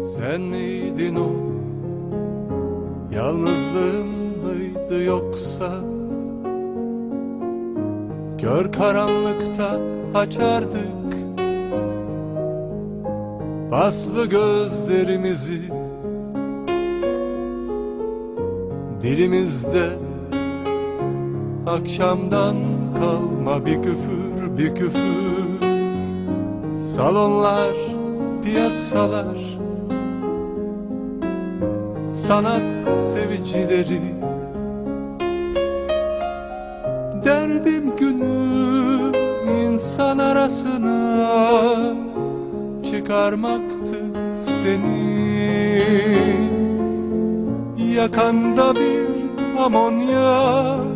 Sen miydin o? Yalnızlığım mıydı yoksa? Kör karanlıkta açardık Paslı gözlerimizi Dilimizde Akşamdan kalma bir küfür bir küfür Salonlar, piyasalar Sanat sevicileri. Derdim günü insan arasına Çıkarmaktı seni. Yakanda bir amonyak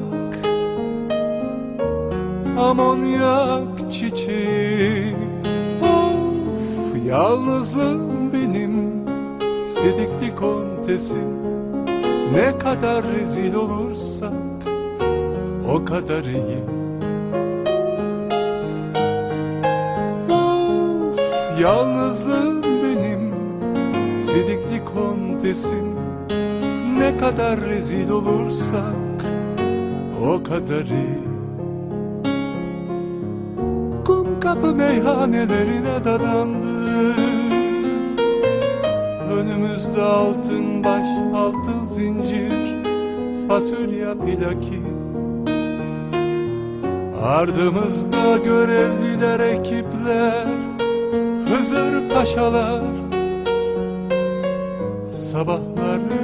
Amonyak çiçeği. Of yalnızlığım benim Sidikli kontesim Ne kadar rezil olursak O kadar iyi. Of yalnızlığım benim Sidikli kontesim. Ne kadar rezil olursak O kadar iyi. Kum kapı meyhanelerine dadandı Önümüzde altın baş, altın zincir Fasulye plaki. Ardımızda görevliler, ekipler Hızır paşalar. Sabahları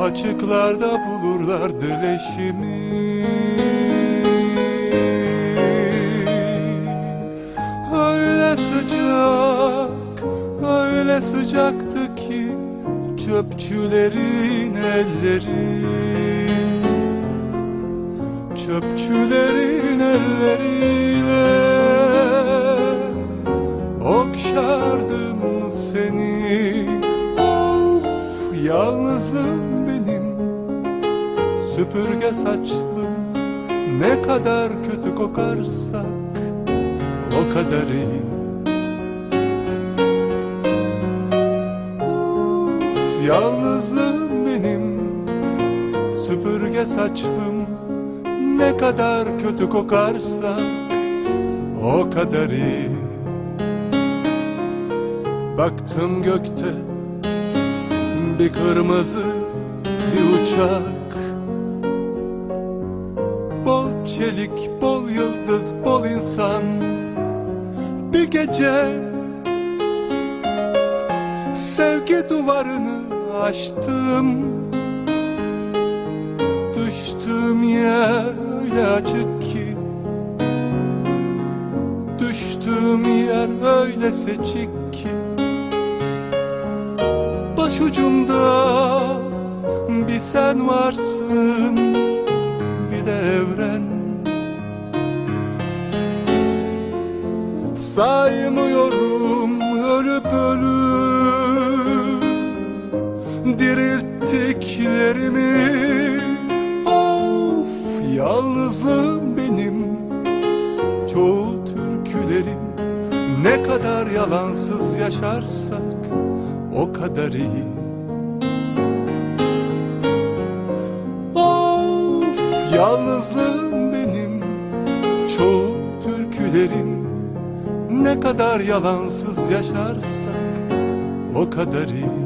açıklarda bulurlardı leşimi Öyle sıcak, sıcaktı ki Çöpçülerin elleri. Çöpçülerin elleriyle Okşardım seni. Of yalnızlığım benim. Süpürge saçlım Ne kadar kötü kokarsak O kadar iyi Yalnızlığım benim. Süpürge saçlım. Ne kadar kötü kokarsa o kadar iyi Baktım gökte bir kırmızı bir uçak. Bol çelik, bol yıldız, bol insan. Bir gece sevgi duvarını aştım Düştüğüm yer öyle açık ki. Düştüğüm yer öyle seçik ki. Başucumda bir sen varsın Bir de evren. Saymıyorum ölüp ölüp Dirilttiklerimi Of yalnızlığım benim. Çoğul türkülerim Ne kadar yalansız yaşarsak O kadar iyi. Of yalnızlığım benim. Çoğul türkülerim Ne kadar yalansız yaşarsak O kadar iyi